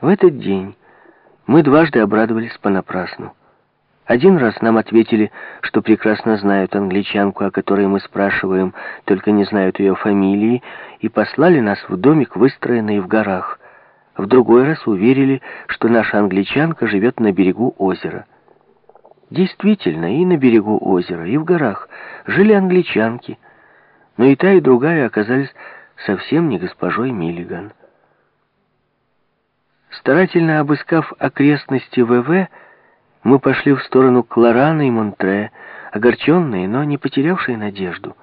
В этот день мы дважды обрадовались понапрасну. Один раз нам ответили, что прекрасно знают англичанку, о которой мы спрашиваем, только не знают ее фамилии, и послали нас в домик, выстроенный в горах. В другой раз уверили, что наша англичанка живет на берегу озера. Действительно, и на берегу озера, и в горах жили англичанки, но и та, и другая оказались совсем не госпожой Миллиган. Старательно обыскав окрестности ВВ, мы пошли в сторону Кларана и Монтре, огорченные, но не потерявшие надежду.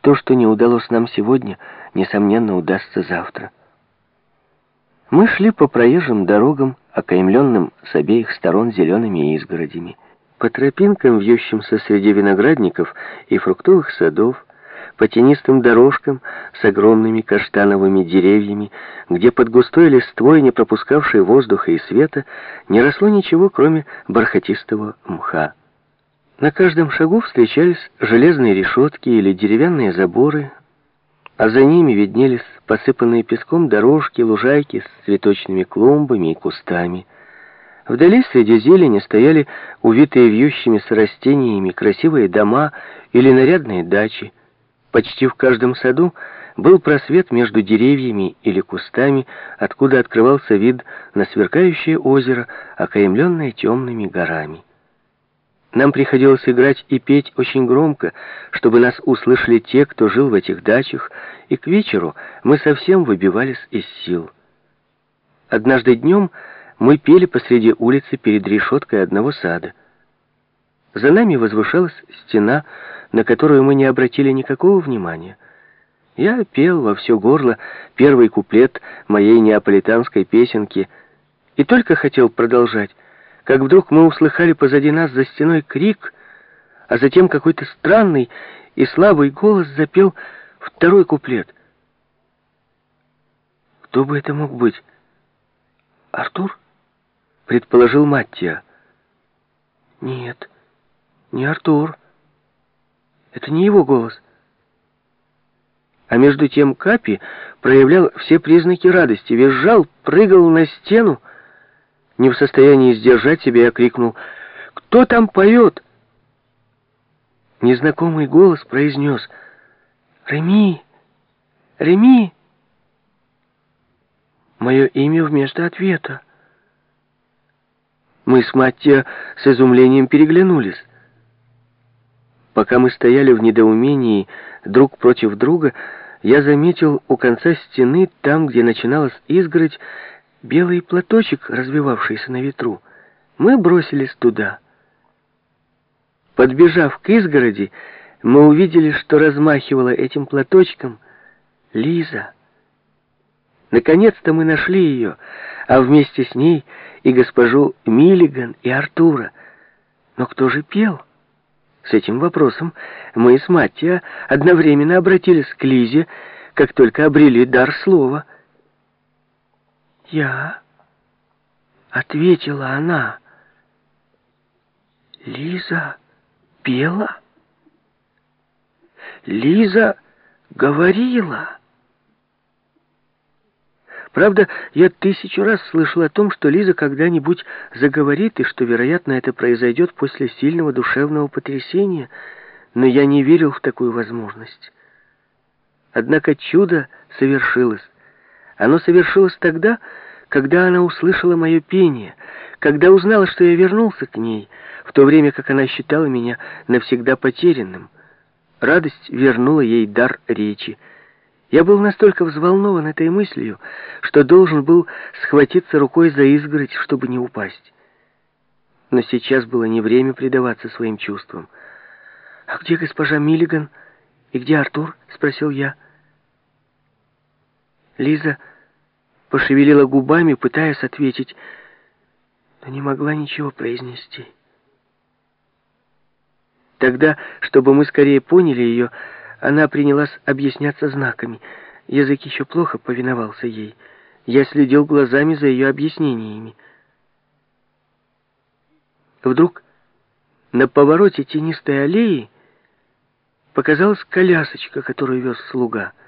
То, что не удалось нам сегодня, несомненно, удастся завтра. Мы шли по проезжим дорогам, окаймленным с обеих сторон зелеными изгородями, по тропинкам, вьющимся среди виноградников и фруктовых садов, по тенистым дорожкам с огромными каштановыми деревьями, где под густой листвой, не пропускавшей воздуха и света, не росло ничего, кроме бархатистого мха. На каждом шагу встречались железные решетки или деревянные заборы, а за ними виднелись посыпанные песком дорожки, лужайки с цветочными клумбами и кустами. Вдали среди зелени стояли увитые вьющимися растениями красивые дома или нарядные дачи, Почти в каждом саду был просвет между деревьями или кустами, откуда открывался вид на сверкающее озеро, окаемленное темными горами. Нам приходилось играть и петь очень громко, чтобы нас услышали те, кто жил в этих дачах, и к вечеру мы совсем выбивались из сил. Однажды днем мы пели посреди улицы перед решеткой одного сада. За нами возвышалась стена, на которую мы не обратили никакого внимания. Я пел во все горло первый куплет моей неаполитанской песенки и только хотел продолжать, как вдруг мы услыхали позади нас за стеной крик, а затем какой-то странный и слабый голос запел второй куплет. Кто бы это мог быть? Артур? Предположил Маттия. Нет, не Артур. Это не его голос. А между тем Капи проявлял все признаки радости, визжал, прыгал на стену. Не в состоянии сдержать себя, я крикнул «Кто там поет?» Незнакомый голос произнес «Реми! Реми!» Мое имя вместо ответа. Мы с Маттия с изумлением переглянулись. Пока мы стояли в недоумении друг против друга, я заметил у конца стены, там, где начиналась изгородь, белый платочек, развивавшийся на ветру. Мы бросились туда. Подбежав к изгороди, мы увидели, что размахивала этим платочком Лиза. Наконец-то мы нашли ее, а вместе с ней и госпожу Миллиган и Артура. Но кто же пел? С этим вопросом мы с Маттия одновременно обратились к Лизе, как только обрели дар слова. «Я?» — ответила она. «Лиза пела?» «Лиза говорила?» Правда, я тысячу раз слышал о том, что Лиза когда-нибудь заговорит, и что, вероятно, это произойдет после сильного душевного потрясения, но я не верил в такую возможность. Однако чудо совершилось. Оно совершилось тогда, когда она услышала мое пение, когда узнала, что я вернулся к ней, в то время как она считала меня навсегда потерянным. Радость вернула ей дар речи, я был настолько взволнован этой мыслью, что должен был схватиться рукой за изгородь, чтобы не упасть. Но сейчас было не время предаваться своим чувствам. «А где госпожа Миллиган и где Артур?» — спросил я. Лиза пошевелила губами, пытаясь ответить, но не могла ничего произнести. Тогда, чтобы мы скорее поняли ее, она принялась объясняться знаками. Язык еще плохо повиновался ей. Я следил глазами за ее объяснениями. Вдруг на повороте тенистой аллеи показалась колясочка, которую вез слуга —